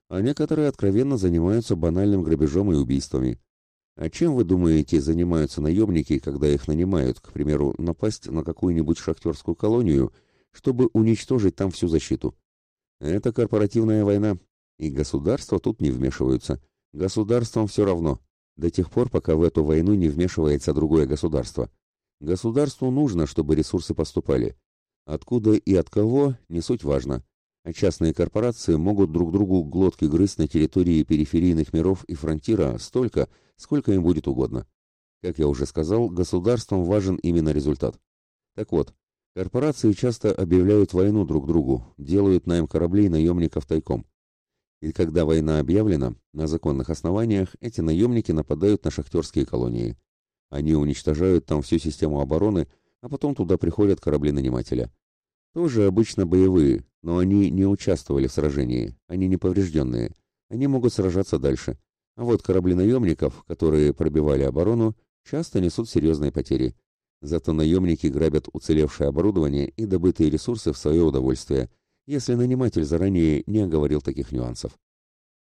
а некоторые откровенно занимаются банальным грабежом и убийствами. А чем, вы думаете, занимаются наемники, когда их нанимают, к примеру, напасть на какую-нибудь шахтерскую колонию, чтобы уничтожить там всю защиту? Это корпоративная война, и государства тут не вмешиваются. Государствам все равно, до тех пор, пока в эту войну не вмешивается другое государство. Государству нужно, чтобы ресурсы поступали. Откуда и от кого, не суть важно. А частные корпорации могут друг другу глотки грызть на территории периферийных миров и фронтира столько, сколько им будет угодно. Как я уже сказал, государствам важен именно результат. Так вот, корпорации часто объявляют войну друг другу, делают найм кораблей наемников тайком. И когда война объявлена, на законных основаниях эти наемники нападают на шахтерские колонии. Они уничтожают там всю систему обороны, а потом туда приходят корабли нанимателя. Тоже обычно боевые, но они не участвовали в сражении, они не поврежденные. Они могут сражаться дальше. А вот корабли наемников, которые пробивали оборону, часто несут серьезные потери. Зато наемники грабят уцелевшее оборудование и добытые ресурсы в свое удовольствие, если наниматель заранее не оговорил таких нюансов.